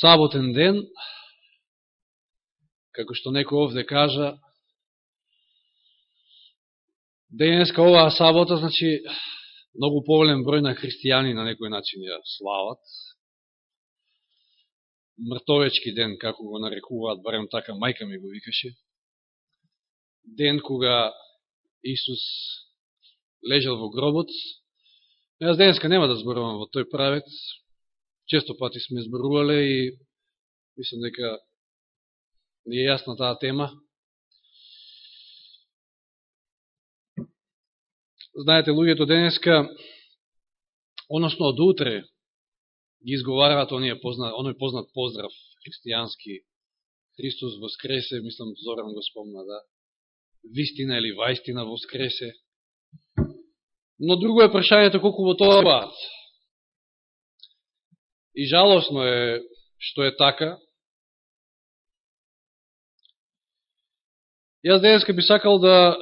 саботен ден, како што некој овде кажа, денеска оваа сабота, значи, многу поволен број на христијани на некој начин ја слават. Мртовечки ден, како го нарекуваат, барем така мајка ми го викаше. Ден кога Исус лежал во гробот. Јас денеска нема да зборувам во тој правец. Често пати сме зборувале и мислам дека не е јасна таа тема. Знаете, луѓето денеска, односно од утре, ги изговараат оние познат, оној познат поздрав христијански Христос воскресе, мислам Зоран го спомна, да. Вистина или вајстина воскресе. Но друго е прашањето колку во тоа баат. И жалосно е што е така. Јас денеска би сакал да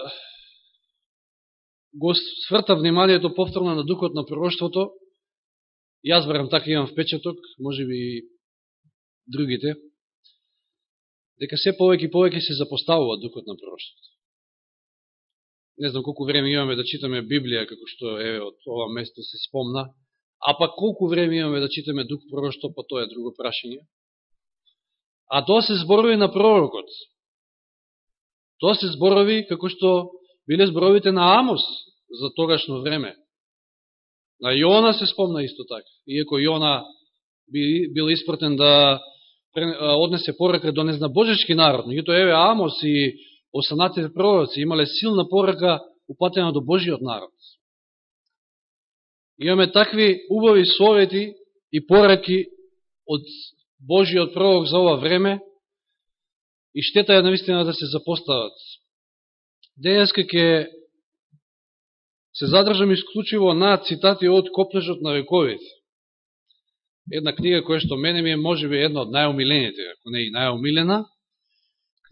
го сврта вниманието повторно на духот на пророштвото. Јас барам така имам впечаток, може би и другите, дека се повеќе и повеќе се запоставува духот на пророштвото. Не знам колку време имаме да читаме Библија, како што е од ова место се спомна, а пак колку време имаме да читаме дух пророштво, па тоа е друго прашање. А тоа се зборови на пророкот. Тоа се зборови како што биле зборовите на Амос за тогашно време. На Јона се спомна исто така. Иеко Јона бил испратен да однесе порака до незнабожечки народ. Меѓуто еве Амос и останатите пророци имале силна порака упатена до Божиот народ. Имаме такви убави совети и пораки од Божиот пророк за ова време и штета е наистина да се запостават. Денеска ќе се задржам исклучиво на цитати од Копнежот на вековите. Една книга која што мене ми е можеби една од најомилените, ако не и најомилена.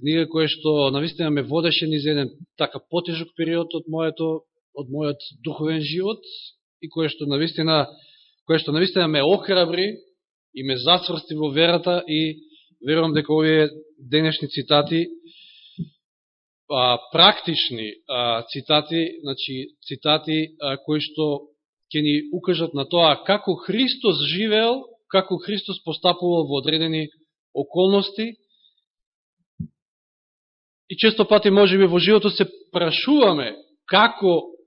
Книга која што навистина ме водеше низ еден така потежок период од моето од мојот духовен живот и кое што навистина кое што навистина ме охрабри и ме зацврсти во верата и верувам дека овие денешни цитати а, практични а, цитати, значи цитати а, кои што ќе ни укажат на тоа како Христос живеел, како Христос постапувал во одредени околности. И често пати може би во животот се прашуваме како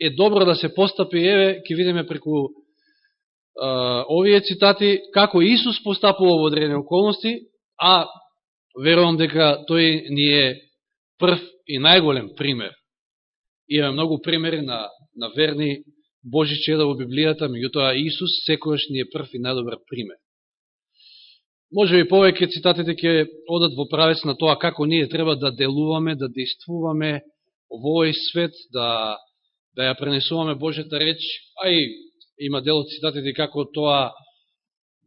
е добро да се постапи, еве, ќе видиме преку а, овие цитати, како Исус постапува во одредени околности, а верувам дека тој ни е прв и најголем пример. Има многу примери на, на верни Божи чеда во Библијата, меѓутоа Исус секојаш ни е прв и најдобар пример. Може би повеќе цитатите ќе одат во правец на тоа како ние треба да делуваме, да действуваме во овој свет, да, да ја пренесуваме Божјата реч, а и има дел од цитатите како тоа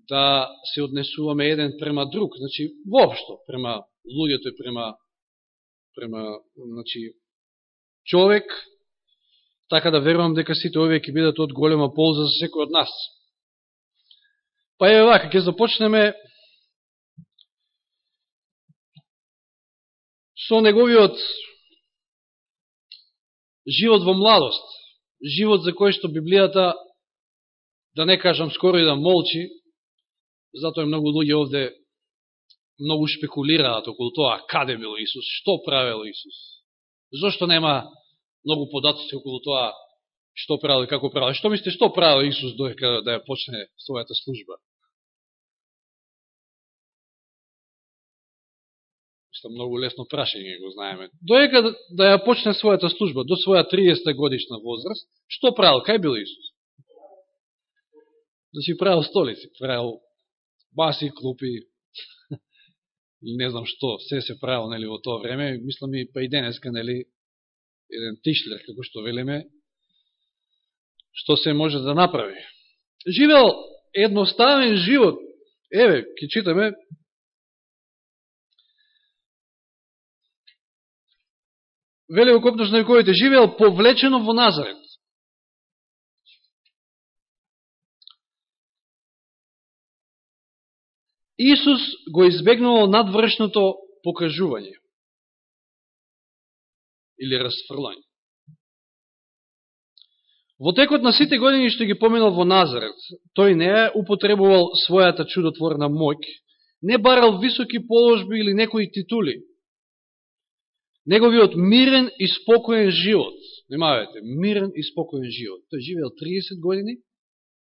да се однесуваме еден према друг, значи воопшто према луѓето и према према значи, човек, така да верувам дека сите овие ќе бидат од голема полза за секој од нас. Па еве вака, ќе започнеме со неговиот живот во младост, живот за кој што Библијата, да не кажам скоро и да молчи, затоа е многу луѓе овде многу шпекулираат околу тоа каде бил Исус, што правил Исус. Зошто нема многу податоци околу тоа што правил и како правил. Што мислите, што правил Исус доека да ја почне својата служба? Што многу лесно прашање го знаеме. Доека да, да ја почне својата служба, до своја 30 годишна возраст, што правил? Кај бил Исус? Значи правил столици, правил баси, клупи, не знам што, се се правил нели, во тоа време, мислам и па и денеска, нели, еден тишлер, како што велиме, што се може да направи. Живел едноставен живот. Еве, ќе читаме, Вели во Копнаш на вековите, живеел повлечено во Назарет. Исус го избегнувал надвршното покажување или расфрлање. Во текот на сите години што ги поминал во Назарет, тој не е употребувал својата чудотворна моќ, не барал високи положби или некои титули. Неговиот мирен и спокоен живот, немавете, мирен и спокоен живот. Тој живеел 30 години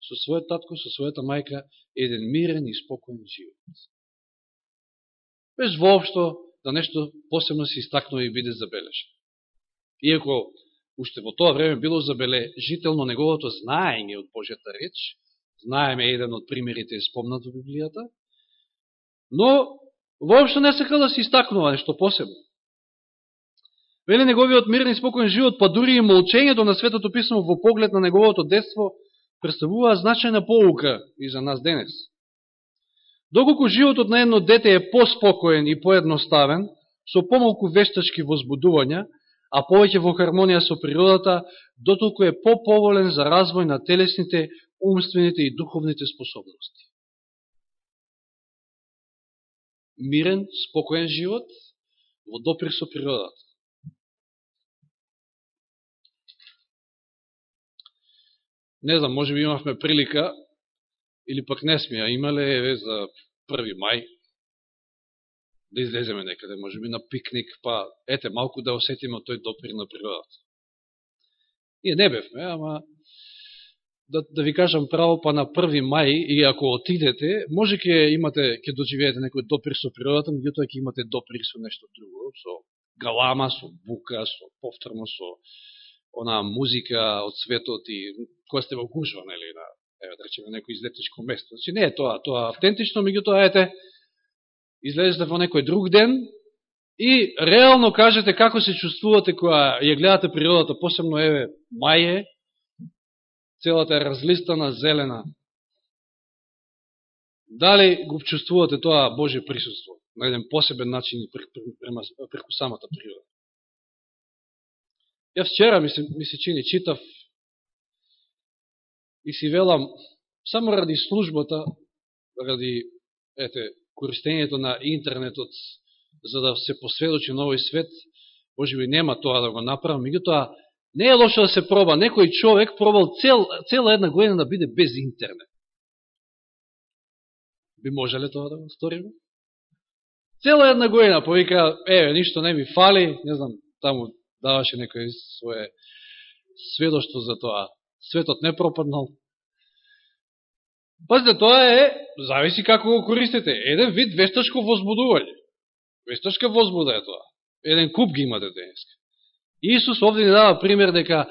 со својот татко, со својата мајка, еден мирен и спокоен живот. Без воопшто да нешто посебно се истакнува и биде забележен. Иако уште во тоа време било забележително неговото знаење од Божјата реч, знаеме еден од примерите спомнат во Библијата, но воопшто не сакал да се истакнува нешто посебно. Вели неговиот мирен и спокоен живот, па дури и молчењето на Светото Писмо во поглед на неговото детство, представува значајна поука и за нас денес. Доколку животот на едно дете е поспокоен и поедноставен, со помалку вештачки возбудувања, а повеќе во хармонија со природата, дотолку е поповолен за развој на телесните, умствените и духовните способности. Мирен, спокоен живот во допир со природата. Не знам, може би имавме прилика, или пак не сме, а имале еве за 1. мај, да излеземе некаде, може би на пикник, па ете, малку да осетиме тој допир на природата. Ние не бевме, ама да, да ви кажам право, па на 1. мај, и ако отидете, може ке имате, ке доживеете некој допир со природата, меѓутоа ќе имате допир со нешто друго, со галама, со бука, со повторно, со она музика од светот и која сте во гужва, нели, на, еве, да речеме, некој излетничко место. Значи, не е тоа, тоа автентично, меѓутоа, ете, излезете во некој друг ден и реално кажете како се чувствувате која ја гледате природата, посебно, еве, маје, целата е разлистана, зелена. Дали го чувствувате тоа Божие присуство на еден посебен начин преку самата природа? Ја вчера ми се, ми се чини, читав и си велам, само ради службата, ради ете, користењето на интернетот, за да се посведочи на овој свет, може би нема тоа да го направам, меѓутоа, не е лошо да се проба. Некој човек пробал цел, цела една година да биде без интернет. Би можеле тоа да го сториме? Цела една година повика, еве, ништо не ми фали, не знам, таму даваше некој свое сведоштво за тоа. Светот не пропаднал. Пазите, тоа е, зависи како го користите, еден вид вештачко возбудување. Вештачка возбуда е тоа. Еден куп ги имате денеска. Исус овде ни дава пример дека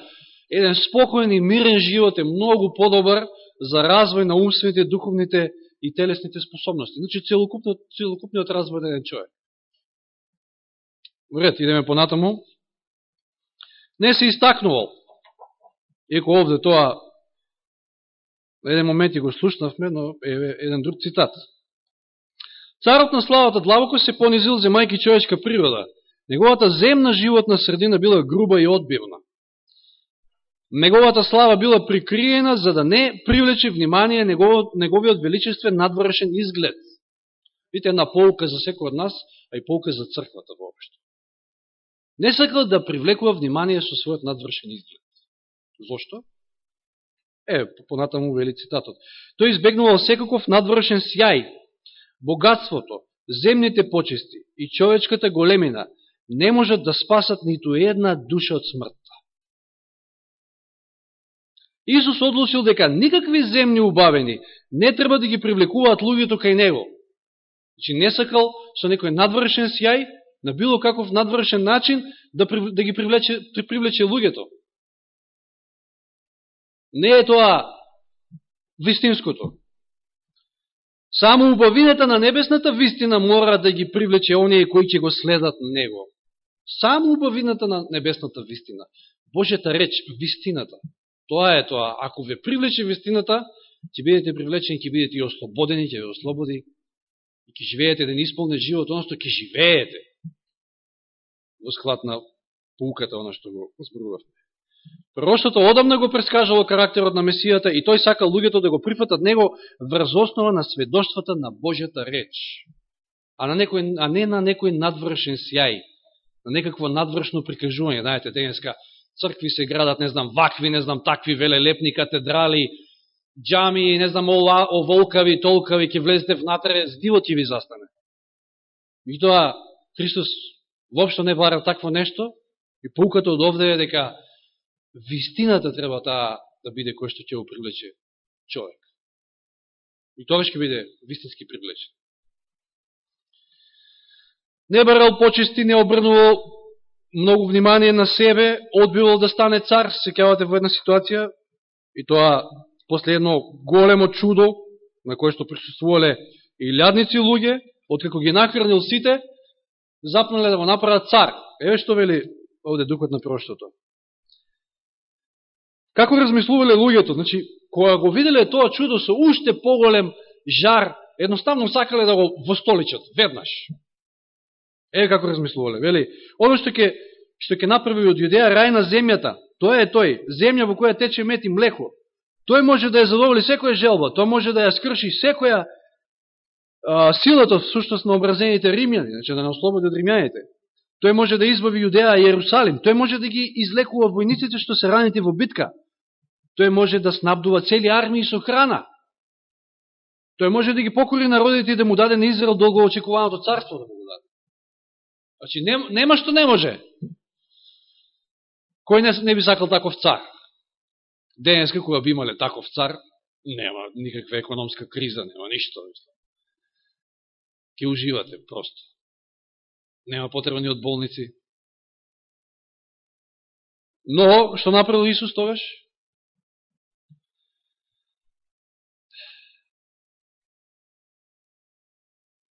еден спокоен и мирен живот е многу подобар за развој на умствените, духовните и телесните способности. Значи, целокупниот, целокупниот развој на еден човек. Вред, идеме понатаму не се истакнувал. Еко овде тоа, еден момент и го слушнавме, но е еден друг цитат. Царот на славата длабоко се понизил земајки човечка природа. Неговата земна животна средина била груба и одбивна. Неговата слава била прикриена за да не привлече внимание неговиот величествен надворешен изглед. Вите една полка за секој од нас, а и полка за црквата воопшто. Не сакал да привлекува внимание со својот надвршен изглед. Зошто? Е, понатаму вели цитатот. Тој избегнувал секаков надвршен сјај, богатството, земните почести и човечката големина не можат да спасат ниту една душа од смртта. Исус одлучил дека никакви земни убавени не треба да ги привлекуваат луѓето кај Него. Значи не сакал со некој надвршен сјај на било каков надвршен начин да, да ги привлече, да привлече луѓето. Не е тоа вистинското. Само убавината на небесната вистина мора да ги привлече оние кои ќе го следат него. Само убавината на небесната вистина. Божјата реч, вистината. Тоа е тоа. Ако ве привлече вистината, ќе бидете привлечени, ќе бидете и ослободени, ќе ве ослободи и ќе живеете да не исполнен живот, оно ќе живеете во склад на пулката, оно што го зборувавме. Пророштото одамна го прескажало карактерот на Месијата и тој сака луѓето да го прифатат него врз основа на сведоштвата на Божјата реч, а, на некој, а не на некој надвршен сјај, на некакво надвршно прикажување. Знаете, денеска цркви се градат, не знам, вакви, не знам, такви велелепни катедрали, джами, не знам, оволкави, толкави, ќе влезете внатре, здивот ќе ви застане. И тоа, Христос вопшто не бара такво нешто, и пауката од овде е дека вистината треба таа да биде кој што ќе го привлече човек. И тоа ќе биде вистински привлечен. Не барал почести, не обрнувал многу внимание на себе, одбивал да стане цар, се кавате во една ситуација, и тоа после едно големо чудо, на кое што присуствувале и лјадници луѓе, откако ги нахранил сите, запнале да го направат цар. Еве што вели овде духот на проштото. Како размислувале луѓето? Значи, кога го виделе тоа чудо со уште поголем жар, едноставно сакале да го востоличат, веднаш. Еве како размислувале. Вели, оно што ќе што ќе направи од Јудеја рај на земјата, тоа е тој, земја во која тече мет и млеко. Тој може да ја задоволи секоја желба, тој може да ја скрши секоја а, силата, сушност на образените римјани, значи да не ослободи од римјаните. Тој може да избави Јудеја и Јерусалим. Тој може да ги излекува војниците што се раните во битка. Тој може да снабдува цели армии со храна. Тој може да ги покори народите и да му даде на Израел долго очекуваното царство да му го даде. Значи, нема, нема што не може. Кој не, не би сакал таков цар? Денеска, кога би имале таков цар, нема никаква економска криза, нема ништо. Ке уживате, просто. Нема потреба ни од болници. Но, што направил Исус тогаш?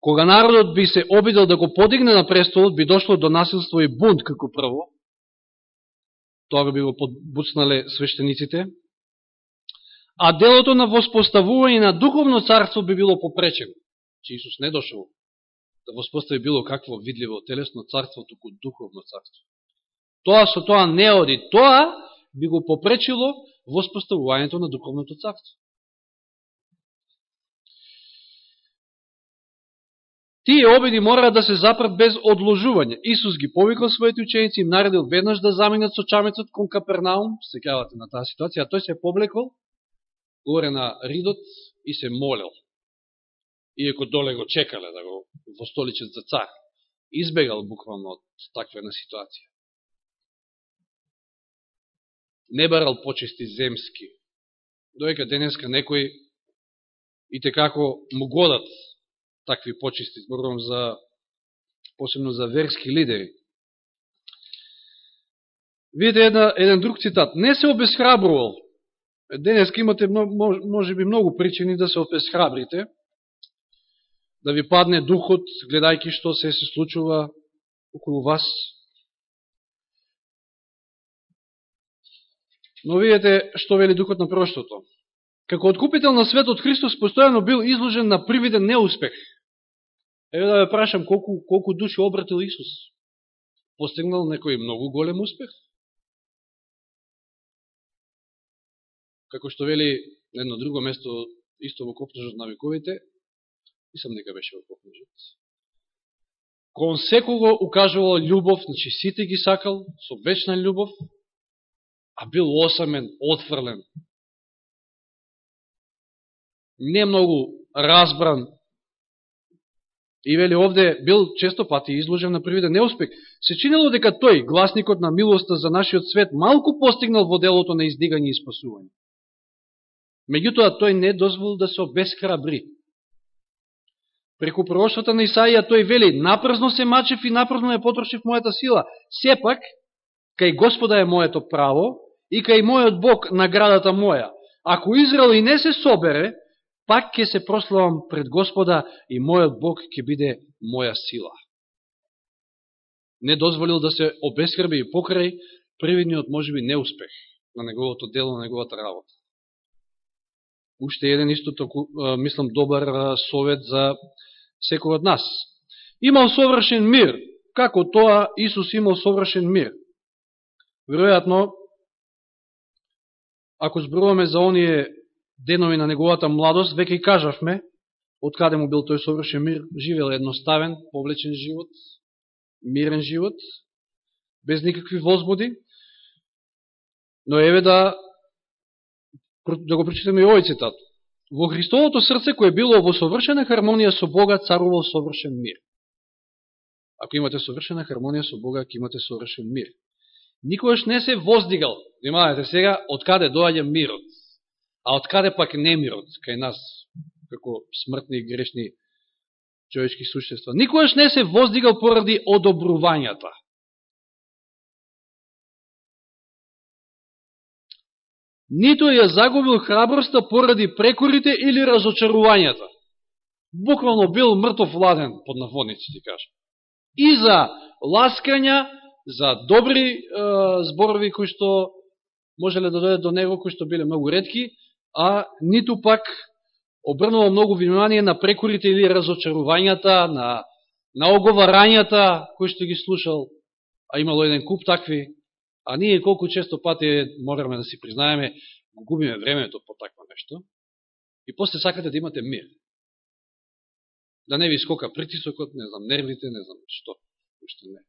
Кога народот би се обидел да го подигне на престолот, би дошло до насилство и бунт како прво. Тоа би го подбуцнале свештениците. А делото на воспоставување на духовно царство би било попречено. Че Исус не дошол да воспостави било какво видливо телесно царство, туку духовно царство. Тоа со тоа не оди. Тоа би го попречило воспоставувањето на духовното царство. Тие обиди мора да се запрат без одложување. Исус ги повикал своите ученици, им наредил веднаш да заминат со чамецот кон Капернаум, се кавате на таа ситуација, а тој се поблекол горе на ридот и се молел. Иеко доле го чекале да го востоличат за цар. Избегал буквално од таква ситуација. Не барал почести земски. Доека денеска некои и текако му годат такви почести, зборувам за посебно за верски лидери. Видите една, еден друг цитат. Не се обесхрабрувал. Денеска имате може би многу причини да се обесхрабрите, да ви падне духот, гледајќи што се се случува околу вас. Но видите што вели духот на проштото. Како откупител на светот Христос постојано бил изложен на привиден неуспех. Еве да ве прашам, колку, колку души обратил Исус? Постигнал некој многу голем успех? Како што вели на едно друго место, исто во Копнежот на вековите, и сам нека беше во Копнежот, кон секого укажувал љубов, значи сите ги сакал, со вечна љубов, а бил осамен, отфрлен. Не многу разбран И вели овде бил често пати изложен на привиден неуспех. Се чинело дека тој, гласникот на милоста за нашиот свет, малку постигнал во делото на издигање и спасување. Меѓутоа, тој не дозволил да се обесхрабри. Преку пророштвата на Исаија тој вели, напразно се мачев и напразно не потрошив мојата сила. Сепак, кај Господа е моето право и кај мојот Бог наградата моја. Ако Израел и не се собере, пак ќе се прославам пред Господа и мојот Бог ќе биде моја сила. Не дозволил да се обесхрби и покрај привидниот можеби неуспех на неговото дело, на неговата работа. Уште еден исто току, мислам, добар совет за секој од нас. Имал совршен мир. Како тоа Исус имал совршен мир? Веројатно, ако зборуваме за оние денови на неговата младост, веќе и кажавме, од каде му бил тој совршен мир, живел едноставен, повлечен живот, мирен живот, без никакви возбуди. Но еве да, да го прочитаме и овој цитат. Во Христовото срце, кое било во совршена хармонија со Бога, царувал совршен мир. Ако имате совршена хармонија со Бога, ако имате совршен мир. Никогаш не се воздигал, внимавате сега, од каде доаѓа мирот, а од каде пак немирот, кај нас, како смртни и грешни човечки существа. Никогаш не се воздигал поради одобрувањата. нито ја загубил храброста поради прекорите или разочарувањата. Буквално бил мртов ладен, под наводници ти кажа. И за ласкања, за добри е, зборови кои што можеле да дојдат до него, кои што биле многу редки, а ниту пак обрнува многу внимание на прекорите или разочарувањата, на, на оговарањата кои што ги слушал, а имало еден куп такви, А ние колку често пати мораме да си признаеме, го губиме времето по такво нешто, и после сакате да имате мир. Да не ви скока притисокот, не знам, нервите, не знам што, уште не.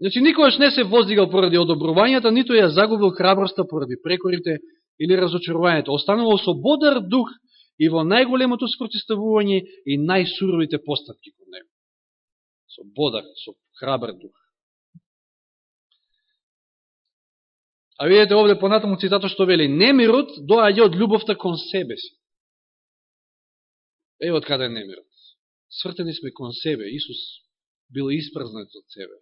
Значи, никогаш не се воздигал поради одобрувањата, нито ја загубил храброста поради прекорите или разочарувањето. Останува со бодар дух и во најголемото спротиставување и најсуровите постапки кон него. Со бодар, со храбар дух. А видите овде понатаму цитато што вели, немирот доаѓа од љубовта кон себе си. Ево од каде е немирот. Свртени сме кон себе. Исус бил испразнат од себе.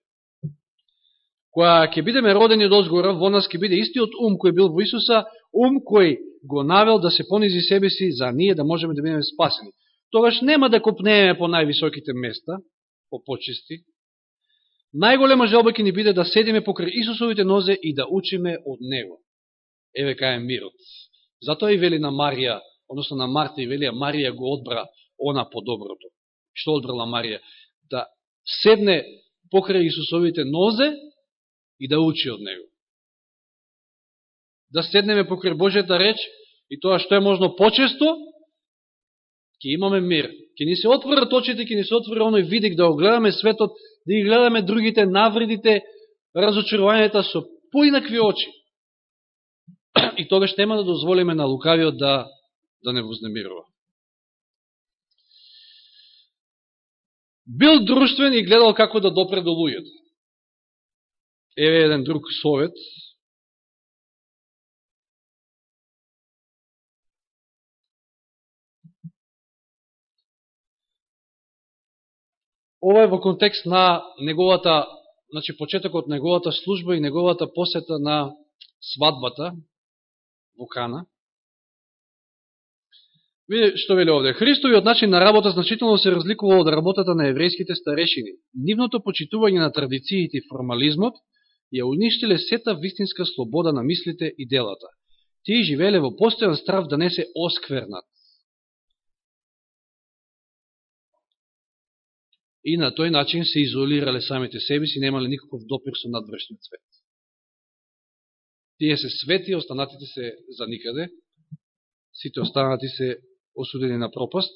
Која ќе бидеме родени од озгора, во нас ќе биде истиот ум кој бил во Исуса, ум кој го навел да се понизи себе си за ние да можеме да бидеме спасени. Тогаш нема да копнееме по највисоките места, по почисти, Најголема желба ќе ни биде да седиме покрај Исусовите нозе и да учиме од Него. Еве кај е мирот. Затоа и вели на Марија, односно на Марта и вели, Марија го одбра она по доброто. Што одбрала Марија? Да седне покрај Исусовите нозе и да учи од Него. Да седнеме покрај Божјата реч и тоа што е можно почесто, ќе имаме мир. Ќе ни се отворат очите, ќе ни се отвори оној видик да огледаме светот да ги гледаме другите навредите, разочарувањата со поинакви очи. И тогаш нема да дозволиме на лукавиот да, да не вознемирува. Бил друштвен и гледал како да допре до луѓето. Еве еден друг совет. Ова е во контекст на неговата, значи почетокот на неговата служба и неговата посета на свадбата во Кана. Виде што вели овде. Христовиот начин на работа значително се разликува од работата на еврејските старешини. Нивното почитување на традициите и формализмот ја уништиле сета вистинска слобода на мислите и делата. Тие живеле во постојан страв да не се осквернат. и на тој начин се изолирале самите себе си, немале никаков допир со надвршниот свет. Тие се свети, останатите се за никаде, сите останати се осудени на пропаст.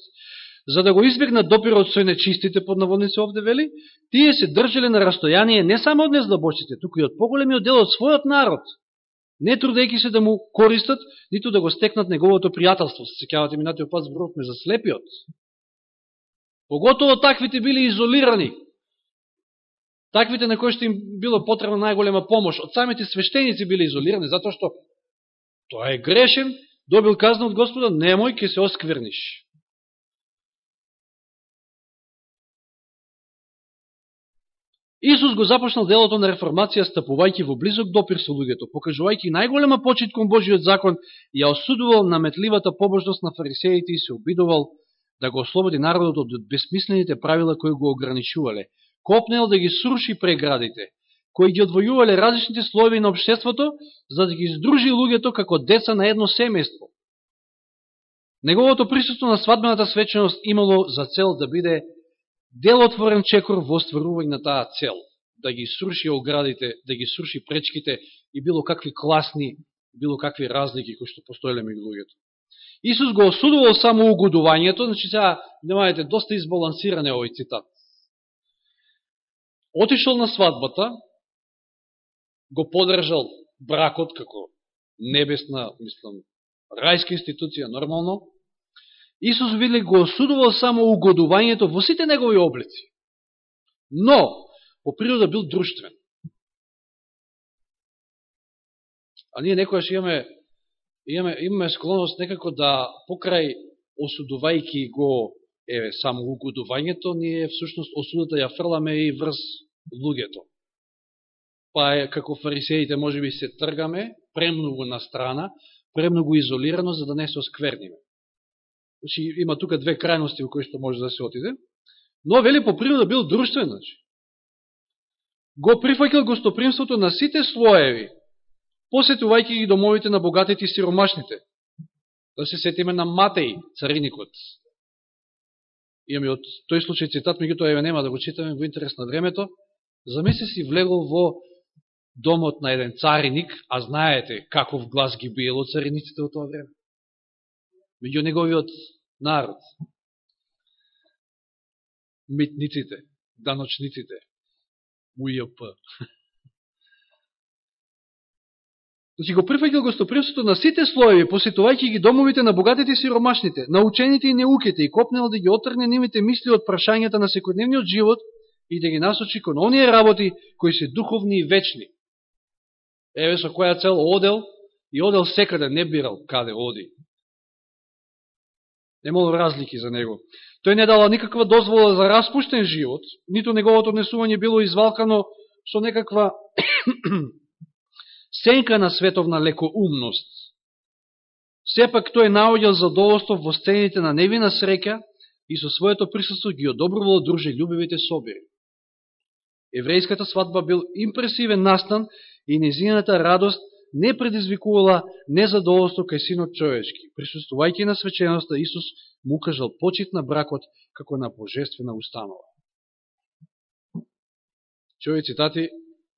За да го избегнат допирот со нечистите под наводници овде вели, тие се држеле на растојание не само од нездобочите, туку и од поголемиот дел од својот народ, не трудејќи се да му користат, ниту да го стекнат неговото пријателство. Се секјавате минатиот пат зборот за слепиот, Поготово таквите били изолирани. Таквите на кои што им било потребна најголема помош. Од самите свештеници били изолирани, затоа што тоа е грешен, добил казна од Господа, немој, ке се оскверниш. Исус го започнал делото на реформација стапувајќи во близок допир со луѓето, покажувајќи најголема почит кон Божиот закон, ја осудувал наметливата побожност на фарисеите и се обидувал да го ослободи народот од бесмислените правила кои го ограничувале. Копнел да ги сруши преградите, кои ги одвојувале различните слоеви на обштеството, за да ги издружи луѓето како деца на едно семејство. Неговото присуство на свадбената свеченост имало за цел да биде делотворен чекор во стварување на таа цел, да ги сруши оградите, да ги сруши пречките и било какви класни било какви разлики кои што постоеле меѓу луѓето. Исус го осудувал само угодувањето, значи сега, немајте, доста избалансиран е овој цитат. Отишол на свадбата, го подржал бракот како небесна, мислам, рајска институција, нормално. Исус видели го осудувал само угодувањето во сите негови облици. Но, по природа бил друштвен. А ние некојаш имаме имаме, имаме склонност некако да покрај осудувајки го еве само угодувањето, ние всушност осудата ја фрламе и врз луѓето. Па е, како фарисеите може би се тргаме премногу на страна, премногу изолирано, за да не се оскверниме. Значи, има тука две крајности во кои што може да се отиде. Но, вели, по природа бил друштвен, значи. Го прифакил гостопримството на сите слоеви, посетувајќи ги домовите на богатите и сиромашните. Да се сетиме на Матеј, цариникот. Имаме од тој случај цитат, меѓутоа еве нема да го читаме во интерес на времето. Замисли си влегол во домот на еден цариник, а знаете каков глас ги биело цариниците во тоа време. Меѓу неговиот народ. Митниците, даночниците, УИП. Значи го прифаќал гостопримството на сите слоеви, посетувајќи ги домовите на богатите и сиромашните, на учените и неуките, и копнел да ги отрне нивите мисли од прашањата на секојдневниот живот и да ги насочи кон оние работи кои се духовни и вечни. Еве со која цел одел и одел секаде, не бирал каде оди. Немало разлики за него. Тој не дала никаква дозвола за распуштен живот, ниту неговото однесување било извалкано со некаква сенка на световна лекоумност. Сепак тој наоѓал задоволство во сцените на невина среќа и со своето присуство ги одобрувало друже љубивите собери. Еврејската свадба бил импресивен настан и незината радост не предизвикувала незадоволство кај синот човечки. Присуствувајќи на свеченоста, Исус му кажал почит на бракот како на божествена установа. Чови цитати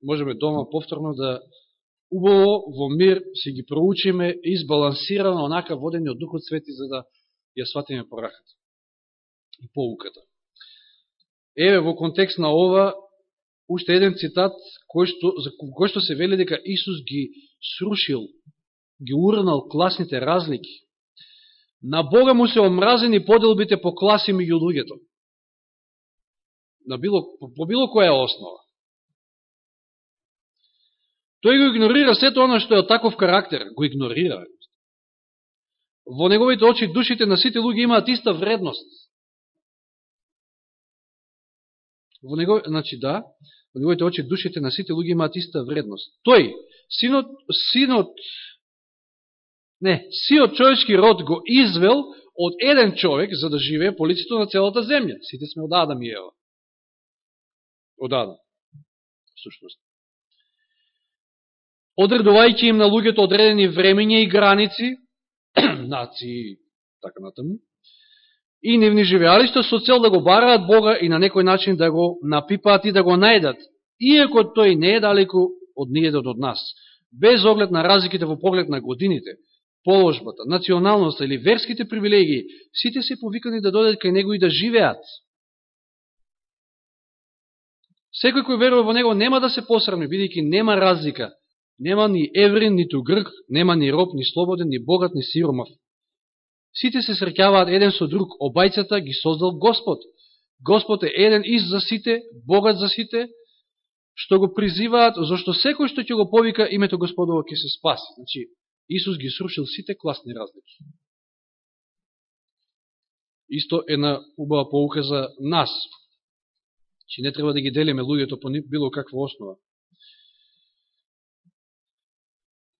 можеме дома повторно да убаво во мир си ги проучиме избалансирано онака водени од Духот Свети за да ја сватиме пораката и поуката. Еве во контекст на ова уште еден цитат кој што, за кој што се вели дека Исус ги срушил, ги урнал класните разлики. На Бога му се омразени поделбите по класи меѓу луѓето. На било, по било која основа. Тој го игнорира сето оно што е од таков карактер. Го игнорира. Во неговите очи душите на сите луѓе имаат иста вредност. Во него, значи да, во неговите очи душите на сите луѓе имаат иста вредност. Тој, синот, синот, не, сиот човечки род го извел од еден човек за да живее по лицето на целата земја. Сите сме од Адам и Ева. Од Адам, сушност одредувајќи им на луѓето одредени времења и граници, нации, така натаму, и нивни живеалишта со цел да го бараат Бога и на некој начин да го напипаат и да го најдат, иако тој не е далеко од ниједот од нас, без оглед на разликите во поглед на годините, положбата, националноста или верските привилегии, сите се повикани да додат кај него и да живеат. Секој кој верува во него нема да се посрамни, бидејќи нема разлика Нема ни еврин, ниту грк, нема ни роб, ни слободен, ни богат, ни сиромав. Сите се среќаваат еден со друг, обајцата ги создал Господ. Господ е еден из за сите, богат за сите, што го призиваат, зашто секој што ќе го повика името Господово ќе се спаси. Значи, Исус ги срушил сите класни разлики. Исто е на убава поука за нас. Че не треба да ги делиме луѓето по било каква основа.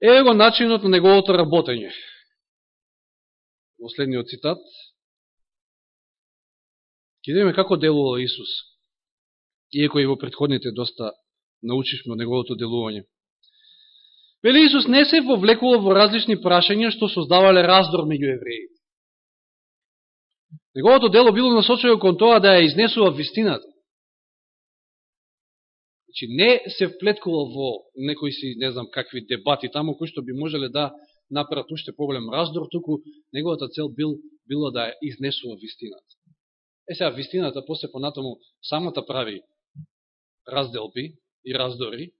Ево начинот на неговото работење. Последниот цитат. Ке видиме како делувал Исус. Иеко и во предходните доста научишме од неговото делување. Вели Исус не се вовлекувал во различни прашања што создавале раздор меѓу евреите. Неговото дело било насочено кон тоа да ја изнесува вистината. Значи, не се вплеткувал во некои си, не знам какви дебати таму, кои што би можеле да направат уште поголем раздор, туку неговата цел бил, било да изнесува вистината. Е сега, вистината после понатаму самата прави разделби и раздори,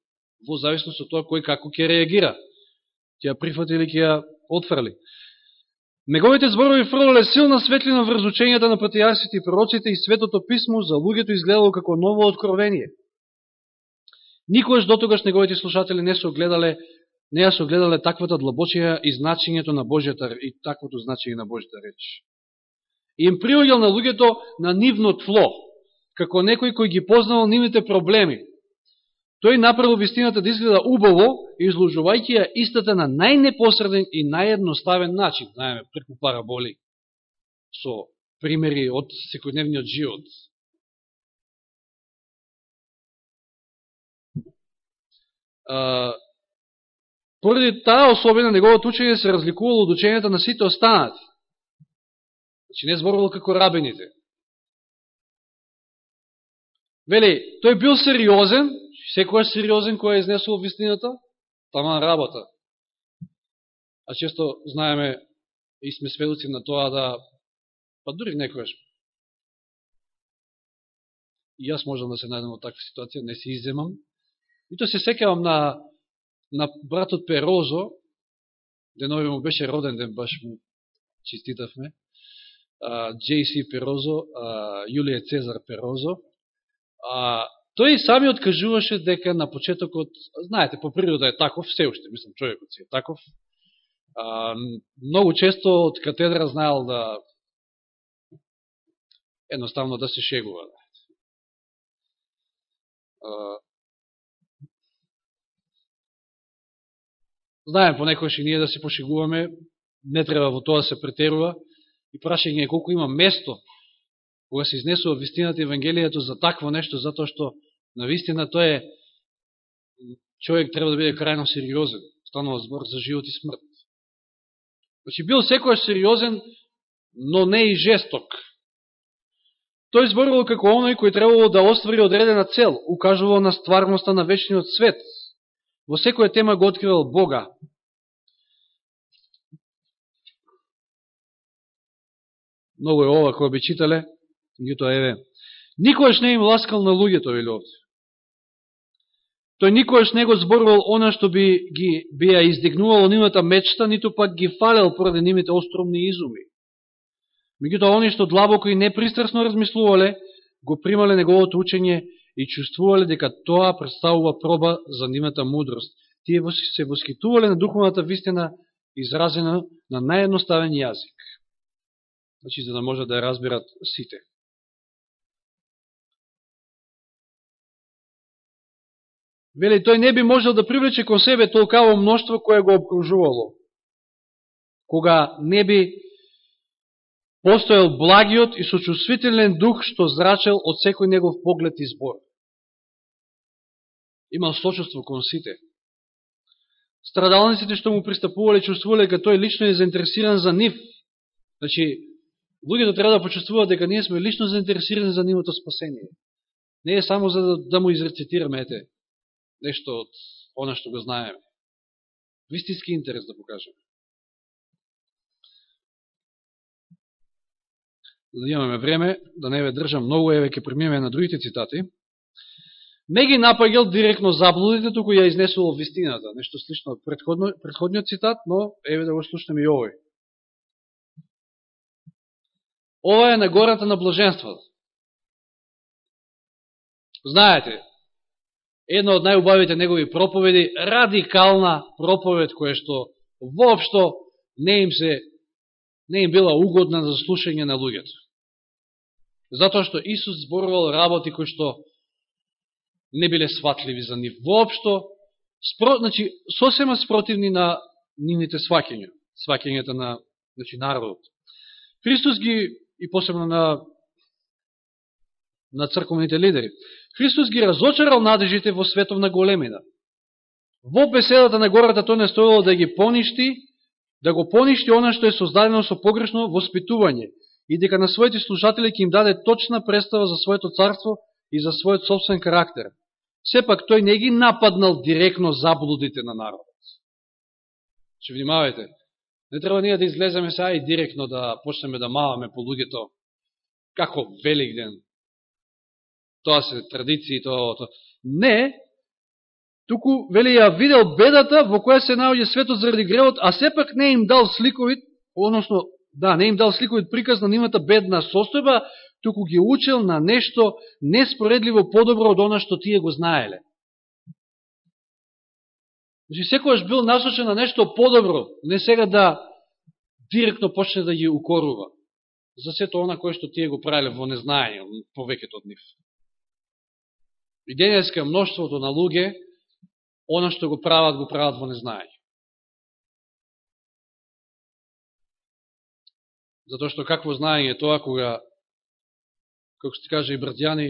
во зависност од тоа кој како ќе реагира. Ќе ја прифати или ќе ја отфрли. Неговите зборови фрлале силна светлина врз учењата на патриарсите и пророците и светото писмо за луѓето изгледало како ново откровение. Никојаш дотогаш неговите слушатели не се огледале не ја се огледале таквата длабочија и значењето на Божјата и таквото значење на Божјата реч. И им приоѓал на луѓето на нивно тло, како некој кој ги познавал нивните проблеми, Тој направил вистината да изгледа убаво, изложувајќи ја истата на најнепосреден и наједноставен начин, знаеме, преку параболи, со примери од секојдневниот живот. Uh, поради таа особена неговото учење се разликувало од учењето на сите останати. Значи, не зборувал како рабените. Вели, тој бил сериозен, секојаш сериозен кој е изнесувал вистината, тама работа. А често знаеме и сме сведоци на тоа да, па дури некојаш, и јас можам да се најдам во таква ситуација, не се иземам. И то се секавам на, на братот Перозо, денови му беше роден ден, баш му чиститавме, Джейси Перозо, Јулија Цезар Перозо, а, Тој сами откажуваше дека на почетокот, знаете, по природа е таков, се уште, мислам, човекот си е таков. А, многу често од катедра знаел да едноставно да се шегува. Знаем понекојаш и ние да се пошегуваме, не треба во тоа да се претерува и прашање е колку има место кога се изнесува вистината Евангелијето за такво нешто, затоа што на вистина тоа е човек треба да биде крајно сериозен. Станува збор за живот и смрт. Значи бил секојаш сериозен, но не и жесток. Тој зборувал како оној кој требало да оствари одредена цел, укажувал на стварноста на вечниот свет. Во секоја тема го откривал Бога. Много е ова кој би читале, меѓутоа еве, никојаш не им ласкал на луѓето, вели овде. Тој никојаш не го зборувал она што би ги би ја издигнувало нивната мечта, ниту пак ги фалел поради нивните остромни изуми. Меѓутоа, они што длабоко и непристрасно размислувале, го примале неговото учење и чувствувале дека тоа представува проба за нивната мудрост. Тие се воскитувале на духовната вистина изразена на наједноставен јазик. Значи, за да може да ја разбират сите. Вели, тој не би можел да привлече кон себе толкаво мноштво кое го обкружувало. Кога не би постоел благиот и сочувствителен дух што зрачел од секој негов поглед и збор. Имал сочувство кон сите. Страдалниците што му пристапувале чувствувале дека тој лично е заинтересиран за нив. Значи, луѓето треба да почувствуваат дека ние сме лично заинтересирани за нивото спасение. Не е само за да, да му изрецитираме, ете, нешто од она што го знаеме. Вистински интерес да покажеме. Да имаме време, да не ве држам многу, еве ке премиеме на другите цитати. Не ги напагел директно заблудите, туку ја изнесувал вистината. Нешто слично од предходно, предходниот цитат, но еве да го слушнем и овој. Ова е на гората на блаженството. Знаете, една од најубавите негови проповеди, радикална проповед, која што воопшто не им се не им била угодна за слушање на луѓето. Затоа што Исус зборувал работи кои што не биле сватливи за нив. Воопшто, спро, значи, сосема спротивни на нивните свакења, свакењата на значи, народот. Христос ги, и посебно на, на црковните лидери, Христос ги разочарал надежите во световна големина. Во беседата на гората тој не стоило да ги поништи, да го поништи она што е создадено со погрешно воспитување и дека на своите слушатели ќе им даде точна представа за своето царство и за својот собствен карактер. сепак тој не ги нападнал директно заблудите на народот. Че внимавајте, не треба ние да излеземе сега и директно да почнеме да маваме по луѓето како велик ден. Тоа се традиции, тоа, тоа. Не, туку, вели, ја видел бедата во која се наоѓа светот заради гревот, а сепак не им дал сликовит, односно, да, не им дал сликовит приказ на нивната бедна состојба, туку ги учел на нешто неспоредливо подобро од она што тие го знаеле. Значи, секојаш бил насочен на нешто подобро, не сега да директно почне да ги укорува за сето она кое што тие го правиле во незнање, повеќето од нив. И денеска мноштвото на луѓе, она што го прават, го прават во незнање. Затоа што какво знаење тоа кога како што каже и братјани,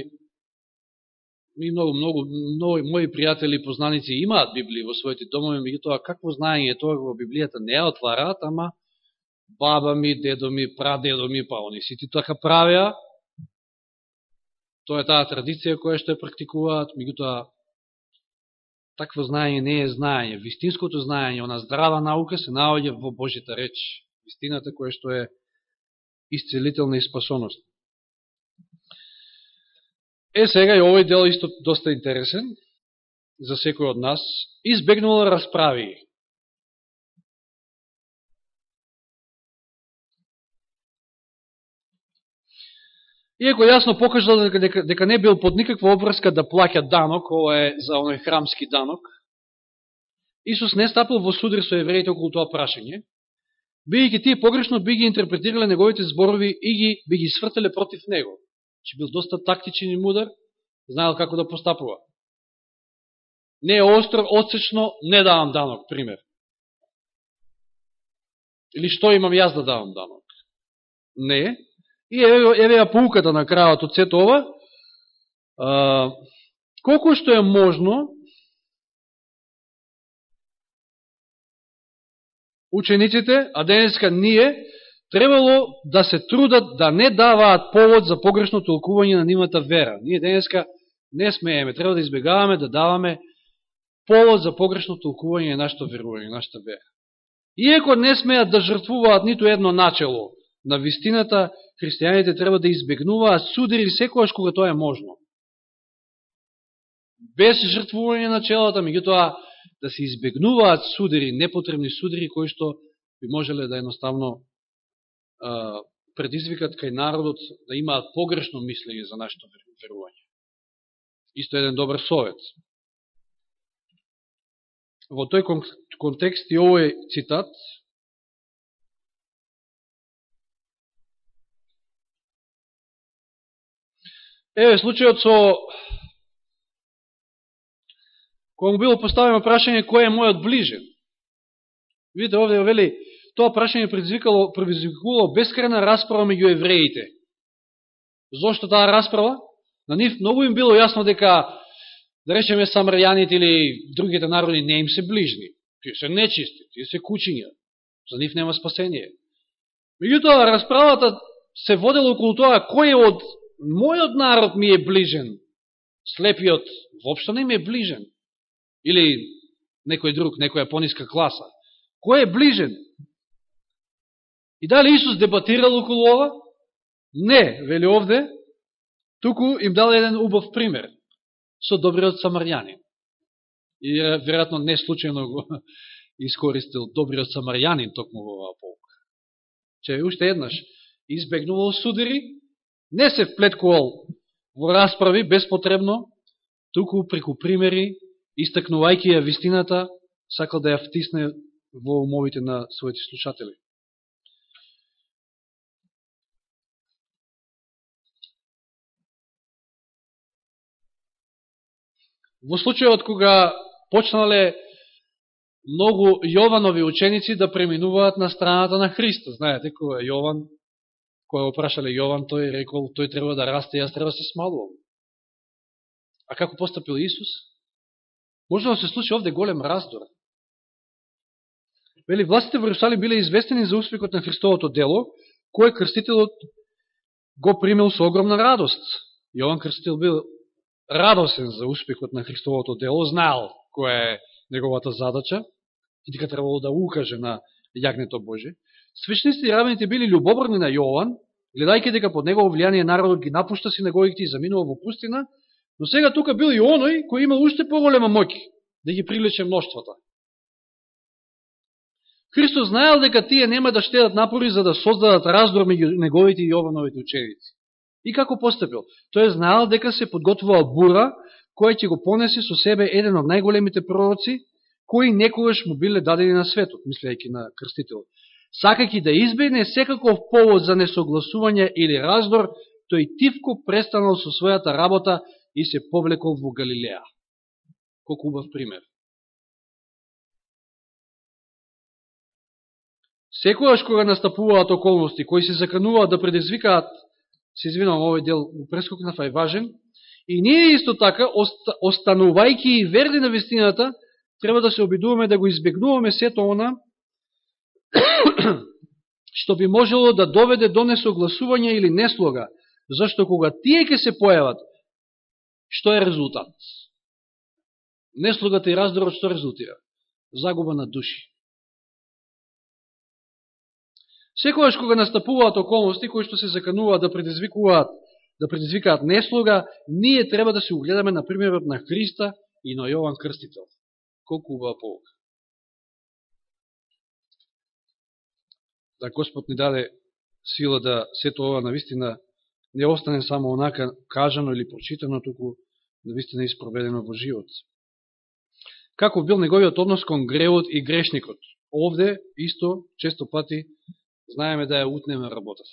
и многу, многу, многу мои пријатели и познаници имаат Библија во своите домови, меѓутоа какво знаење тоа во Библијата не ја отвараат, ама баба ми, дедо ми, прадедо ми, па они сите така правеа. Тоа е таа традиција која што ја практикуваат, меѓутоа такво знаење не е знаење. Вистинското знаење, она здрава наука се наоѓа во Божјата реч. Вистината која што е исцелителна и спасоност. Е, сега и овој дел исто доста интересен за секој од нас. Избегнува расправи. Иако јасно покажал дека, дека, не бил под никаква обврска да плаќа данок, ова е за оној храмски данок, Исус не стапил во судир со евреите околу тоа прашање, бидејќи тие погрешно би ги интерпретирале неговите зборови и ги би ги свртеле против него че бил доста тактичен и мудар, знаел како да постапува. Не е остро, отсечно, не давам данок, пример. Или што имам јас да давам данок? Не. И еве, еве ја пауката на крајот од сето ова. А, колку што е можно, учениците, а денеска ние, требало да се трудат да не даваат повод за погрешно толкување на нивната вера. Ние денеска не смееме, треба да избегаваме да даваме повод за погрешно толкување на нашето верување, нашата вера. Иако не смеат да жртвуваат ниту едно начело на вистината, христијаните треба да избегнуваат судири секојаш кога тоа е можно. Без жртвување на челата, меѓутоа да се избегнуваат судери непотребни судери кои што би можеле да едноставно предизвикат кај народот да имаат погрешно мислење за нашето верување. Исто еден добар совет. Во тој контекст и овој цитат Еве случајот со кога му било поставено прашање кој е мојот ближен. Видите, овде вели тоа прашање предизвикало, предизвикувало бескрайна расправа меѓу евреите. Зошто таа расправа? На нив многу им било јасно дека, да речеме, самарјаните или другите народи не им се ближни. Тие се нечисти, тие се кучиња. За нив нема спасение. Меѓутоа, расправата се водела околу тоа, кој од мојот народ ми е ближен? Слепиот воопшто не ми е ближен. Или некој друг, некоја пониска класа. Кој е ближен? И дали Исус дебатирал околу ова? Не, вели овде, туку им дал еден убав пример со добриот самарјанин. И веројатно не случайно го искористил добриот самарјанин токму во оваа полка. Че уште еднаш избегнувал судери, не се вплеткувал во расправи безпотребно, туку преку примери, истакнувајќи ја вистината, сакал да ја втисне во умовите на своите слушатели. Во случајот кога почнале многу Јованови ученици да преминуваат на страната на Христа. Знаете, кога Јован, кога прашале Јован, тој рекол, тој треба да расте, јас треба да се смалувам. А како постапил Исус? Може да се случи овде голем раздор. Вели, властите во Иерусалим биле известени за успехот на Христовото дело, кој крстителот го примил со огромна радост. Јован Крстител бил радосен за успехот на Христовото дело, знаел која е неговата задача и дека требало да укаже на јагнето Боже. Свечниците и равените били любоборни на Јован, гледајќи дека под негово влијание народот ги напушта синагогите и заминува во пустина, но сега тука бил и оној кој имал уште поголема моќ да ги привлече мноштвата. Христос знаел дека тие нема да штедат напори за да создадат раздор меѓу неговите и Јовановите ученици. И како постапил? Тој знаел дека се подготвува бура, која ќе го понесе со себе еден од најголемите пророци, кои некогаш му биле дадени на светот, мислејќи на крстител. Сакајќи да избегне секаков повод за несогласување или раздор, тој тивко престанал со својата работа и се повлекол во Галилеја. Колку убав пример. Секојаш кога настапуваат околности, кои се закануваат да предизвикаат се извинувам, овој дел у прескокнав, е важен. И ние исто така, останувајќи и верни на вестината, треба да се обидуваме да го избегнуваме сето она, што би можело да доведе до несогласување или неслога, зашто кога тие ќе се појават, што е резултат? Неслугата и раздорот што резултира? Загуба на души. Секојаш кога настапуваат околности кои што се закануваат да предизвикуваат да предизвикаат неслуга, ние треба да се угледаме на примерот на Христа и на Јован Крстител. Колку убава полука. Да Господ ни даде сила да сето ова на вистина не остане само онака кажано или прочитано, туку да вистина испроведено во живот. Како бил неговиот однос кон гревот и грешникот? Овде, исто, често пати, знаеме да ја утнеме работата.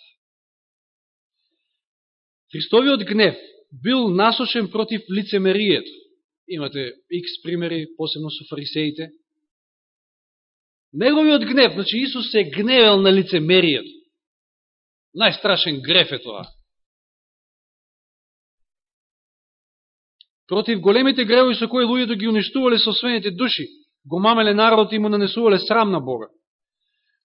Христовиот гнев бил насочен против лицемерието. Имате X примери, посебно со фарисеите. Неговиот гнев, значи Исус се гневел на лицемерието. Најстрашен греф е тоа. Против големите гревови со кои луѓето ги уништувале собствените души, го мамеле народот и му нанесувале срам на Бога.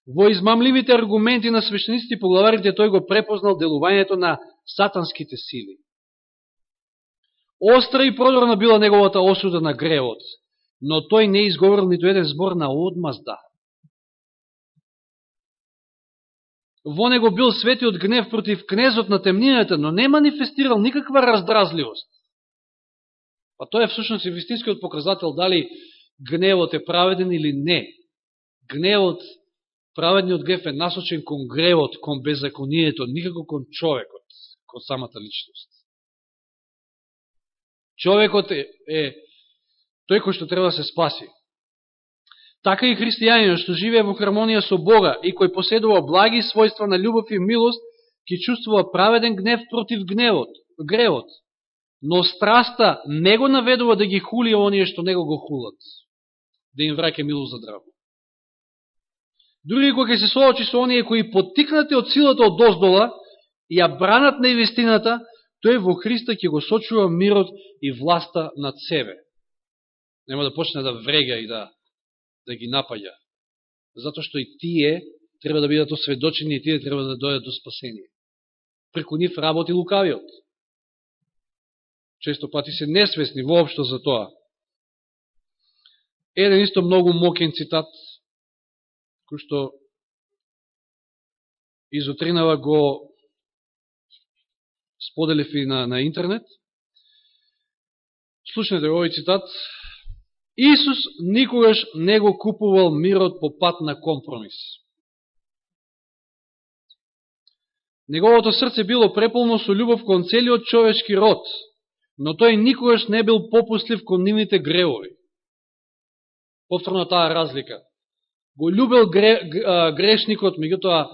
Во измамливите аргументи на свещениците и поглаварите тој го препознал делувањето на сатанските сили. Остра и продорна била неговата осуда на гревот, но тој не изговорил нито еден збор на одмазда. Во него бил светиот гнев против кнезот на темнината, но не манифестирал никаква раздразливост. Па тоа е всушност и вистинскиот показател дали гневот е праведен или не. Гневот праведниот гнев, е насочен кон гревот, кон беззаконието, никако кон човекот, кон самата личност. Човекот е, е тој кој што треба да се спаси. Така и христијанин што живее во хармонија со Бога и кој поседува благи својства на љубов и милост, ќе чувствува праведен гнев против гневот, гревот. Но страста не го наведува да ги хули оние што него го хулат, да им враке мило за драво. Други кои се соочи со оние кои потикнати од силата од доздола и ја бранат невистината, тој во Христа ќе го сочува мирот и власта над себе. Нема да почне да врега и да, да ги напаѓа. Затоа што и тие треба да бидат осведочени и тие треба да дојдат до спасение. Преку нив работи лукавиот. Често пати се несвесни воопшто за тоа. Еден исто многу мокен цитат кој што изотринава го споделив и на, на интернет. Слушнете овој цитат. Исус никогаш не го купувал мирот по пат на компромис. Неговото срце било преполно со љубов кон целиот човечки род, но тој никогаш не бил попуслив кон нивните гревови. Повторно таа разлика го любел гре, грешникот, меѓутоа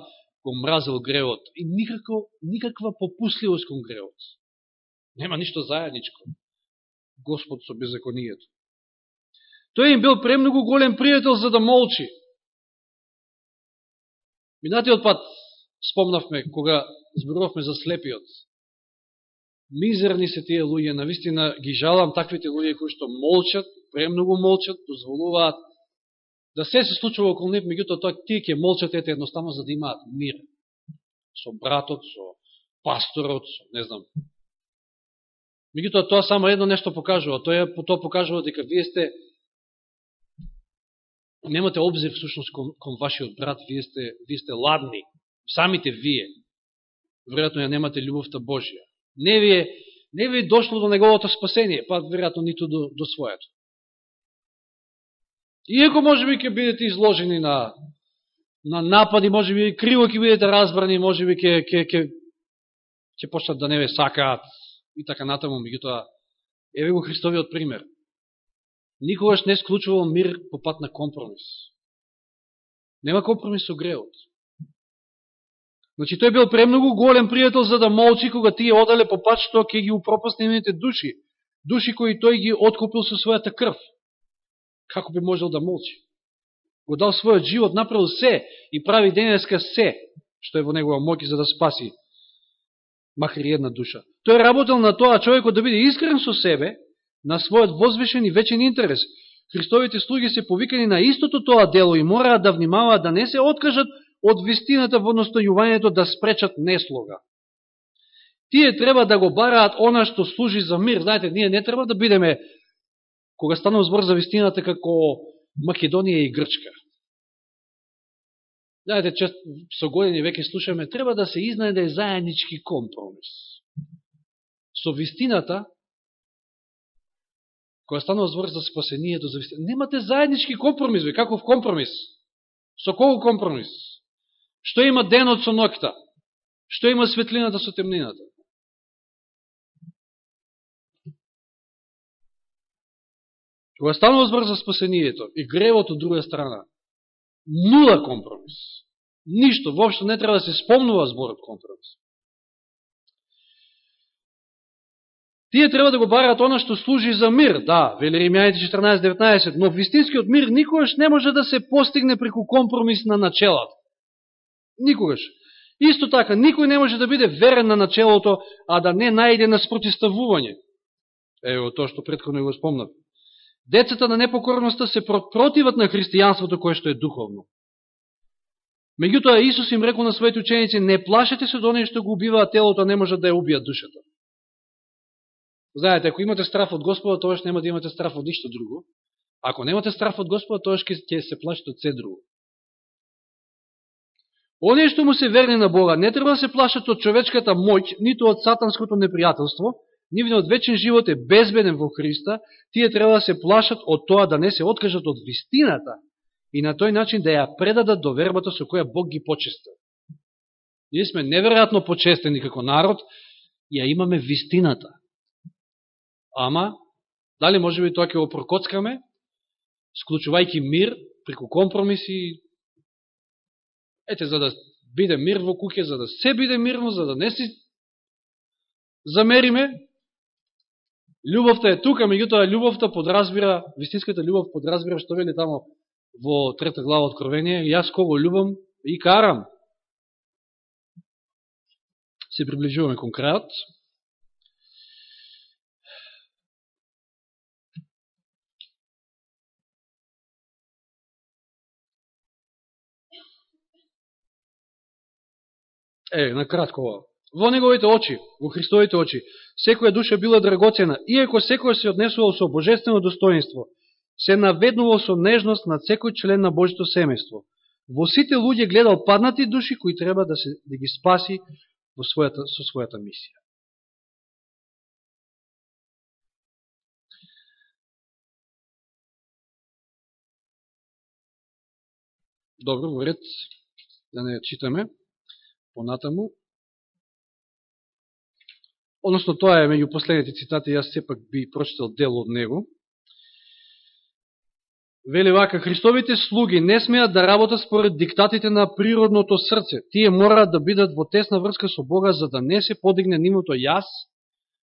го мразил гревот. И никако, никаква попусливост кон гревот. Нема ништо заедничко. Господ со беззаконието. Тој им бил премногу голем пријател за да молчи. Минатиот пат спомнавме кога зборувавме за слепиот. Мизерни се тие луѓе, навистина ги жалам таквите луѓе кои што молчат, премногу молчат, дозволуваат да се се случува околу нив, меѓутоа тоа тие ќе молчат ете едноставно за да имаат мир со братот, со пасторот, со не знам Меѓутоа, тоа само едно нешто покажува. Тоа, тоа покажува дека вие сте немате обзир всушност кон, кон вашиот брат, вие сте, вие сте ладни. Самите вие. Веројатно ја немате љубовта Божја. Не ви е, не ви е дошло до неговото спасение, па веројатно ниту до, до своето. Иако може би ќе бидете изложени на, на напади, може би криво ќе бидете разбрани, може би ќе, ќе, ќе, ќе почнат да не ве сакаат и така натаму, меѓутоа, еве го Христовиот пример никогаш не склучувал мир по пат на компромис. Нема компромис со греот. Значи, тој бил премногу голем пријател за да молчи кога тие одале по пат што ќе ги упропасненините души. Души кои тој ги откупил со својата крв. Како би можел да молчи? Го дал својот живот, направил се и прави денеска се, што е во негова моќ за да спаси махри една душа. Тој работел на тоа човекот да биде искрен со себе, на својот возвишен и вечен интерес. Христовите слуги се повикани на истото тоа дело и мораат да внимаваат да не се откажат од вистината во настојувањето да спречат неслога. Тие треба да го бараат она што служи за мир. Знаете, ние не треба да бидеме, кога станува збор за вистината, како Македонија и Грчка. Знаете, чест, со години веќе слушаме, треба да се изнајде да заеднички компромис. Со вистината, Кога станува збор за спасението, за вистината, немате заеднички компромис, бе, каков компромис? Со кого компромис? Што има денот со ноќта? Што има светлината со темнината? Кога станува збор за спасението и гревот од друга страна, нула компромис. Ништо, воопшто не треба да се спомнува зборот компромис. Тие треба да го барат она што служи за мир, да, вели Римјаните 14.19, но вистинскиот мир никогаш не може да се постигне преку компромис на начелата. Никогаш. Исто така, никој не може да биде верен на начелото, а да не најде на спротиставување. Ево, тоа што предходно го спомнав. Децата на непокорността се противат на христијанството кое што е духовно. Меѓутоа, Исус им рекол на своите ученици, не плашете се до што го убиваат телото, не може да ја убијат душата. Знаете, ако имате страф од Господа, тоаш нема да имате страф од ништо друго. Ако немате страф од Господа, тоаш ќе се плашите од се друго. Оние што му се верни на Бога, не треба да се плашат од човечката моќ, ниту од сатанското непријателство, нивниот вечен живот е безбеден во Христа, тие треба да се плашат од тоа да не се откажат од вистината и на тој начин да ја предадат до вербата со која Бог ги почестил. Ние сме неверојатно почестени како народ, ја имаме вистината. Ама, дали може би тоа ќе го прокоцкаме, склучувајќи мир, преку компромиси, ете, за да биде мир во куќе, за да се биде мирно, за да не си замериме, Љубовта е тука, меѓутоа љубовта подразбира, вистинската љубов подразбира, што вели тамо во трета глава Откровение, јас кого љубам и карам. Се приближуваме кон крајот. Е, на кратко Во неговите очи, во Христовите очи, секоја душа била драгоцена, иако секоја се однесувал со божествено достоинство, се наведнувал со нежност над секој член на Божито семејство. Во сите луѓе гледал паднати души кои треба да, се, да ги спаси во својата, со својата мисија. Добро, во ред, да не читаме понатаму. Односно, тоа е меѓу последните цитати, јас сепак би прочитал дел од него. Вели вака, Христовите слуги не смеат да работат според диктатите на природното срце. Тие мораат да бидат во тесна врска со Бога, за да не се подигне нимото јас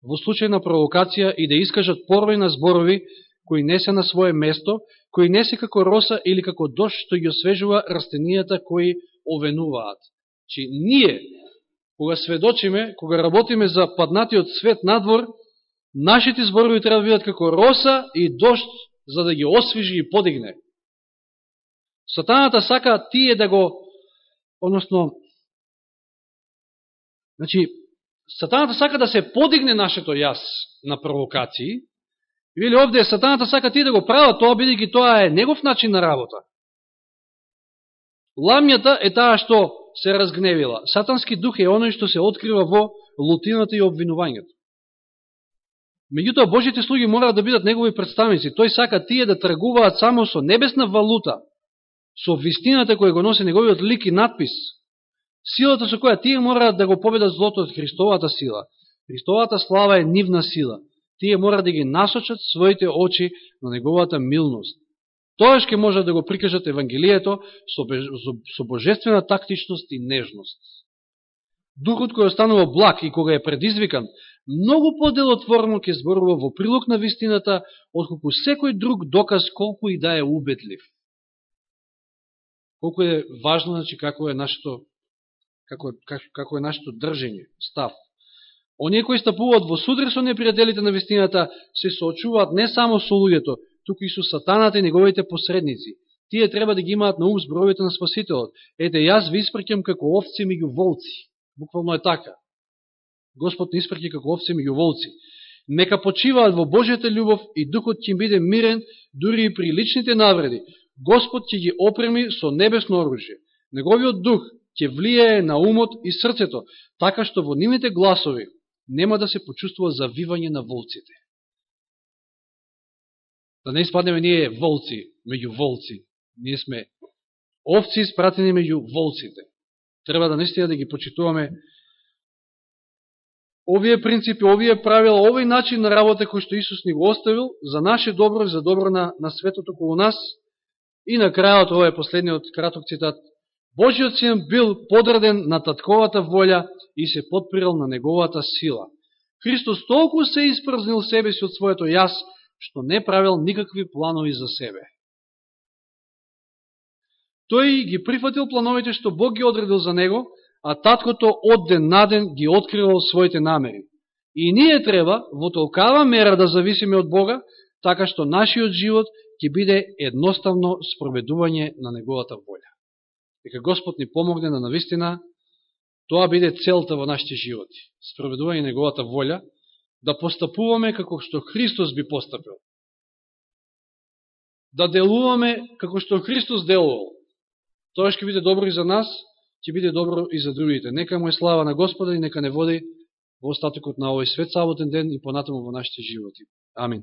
во случај на провокација и да искажат порови на зборови кои не се на свое место, кои не се како роса или како дош што ги освежува растенијата кои овенуваат. Че ние, кога сведочиме, кога работиме за паднатиот свет надвор, нашите зборови треба да бидат како роса и дошт, за да ги освижи и подигне. Сатаната сака тие да го, односно, значи, Сатаната сака да се подигне нашето јас на провокации. И вели овде, сатаната сака ти да го прават тоа, бидејќи тоа е негов начин на работа. Ламјата е таа што се разгневила. Сатански дух е оној што се открива во лутината и обвинувањето. Меѓутоа, Божите слуги мораат да бидат негови представници. Тој сака тие да тргуваат само со небесна валута, со вистината која го носи неговиот лик и надпис. Силата со која тие мораат да го победат злото од Христовата сила. Христовата слава е нивна сила. Тие мораат да ги насочат своите очи на неговата милност. Тоа ќе можат да го прикажат Евангелието со, со божествена тактичност и нежност. Духот кој останува благ и кога е предизвикан, многу поделотворно ќе зборува во прилог на вистината, отколку секој друг доказ колку и да е убедлив. Колку е важно, значи, како е нашето како е, како, како е нашето држење, став. Оние кои стапуваат во судри со непријателите на вистината, се соочуваат не само со луѓето, туку и со сатаната и неговите посредници. Тие треба да ги имаат на ум зборовите на Спасителот. Ете, јас ви испрќам како овци меѓу волци. Буквално е така. Господ не испрќа како овци меѓу волци. Нека почиваат во Божјата љубов и духот ќе им биде мирен, дури и при личните навреди. Господ ќе ги опреми со небесно оружје. Неговиот дух ќе влијае на умот и срцето, така што во нивните гласови нема да се почувствува завивање на волците. Да не испаднеме ние волци меѓу волци. Ние сме овци испратени меѓу волците. Треба да наистина да ги почитуваме овие принципи, овие правила, овој начин на работа кој што Исус ни го оставил за наше добро и за добро на, на светот околу нас. И на крајот, ова е последниот краток цитат, Божиот син бил подреден на татковата волја и се подпирал на неговата сила. Христос толку се испразнил себе си од своето јас, што не правил никакви планови за себе. Тој ги прифатил плановите што Бог ги одредил за него, а таткото од ден на ден ги откривал своите намери. И ние треба во толкава мера да зависиме од Бога, така што нашиот живот ќе биде едноставно спроведување на неговата волја. Дека Господ ни помогне на навистина тоа биде целта во нашите животи. Спроведување неговата волја, да постапуваме како што Христос би постапил. Да делуваме како што Христос делувал. Тоа ќе биде добро и за нас, ќе биде добро и за другите. Нека му е слава на Господа и нека не води во остатокот на овој свет саботен ден и понатаму во нашите животи. Амин.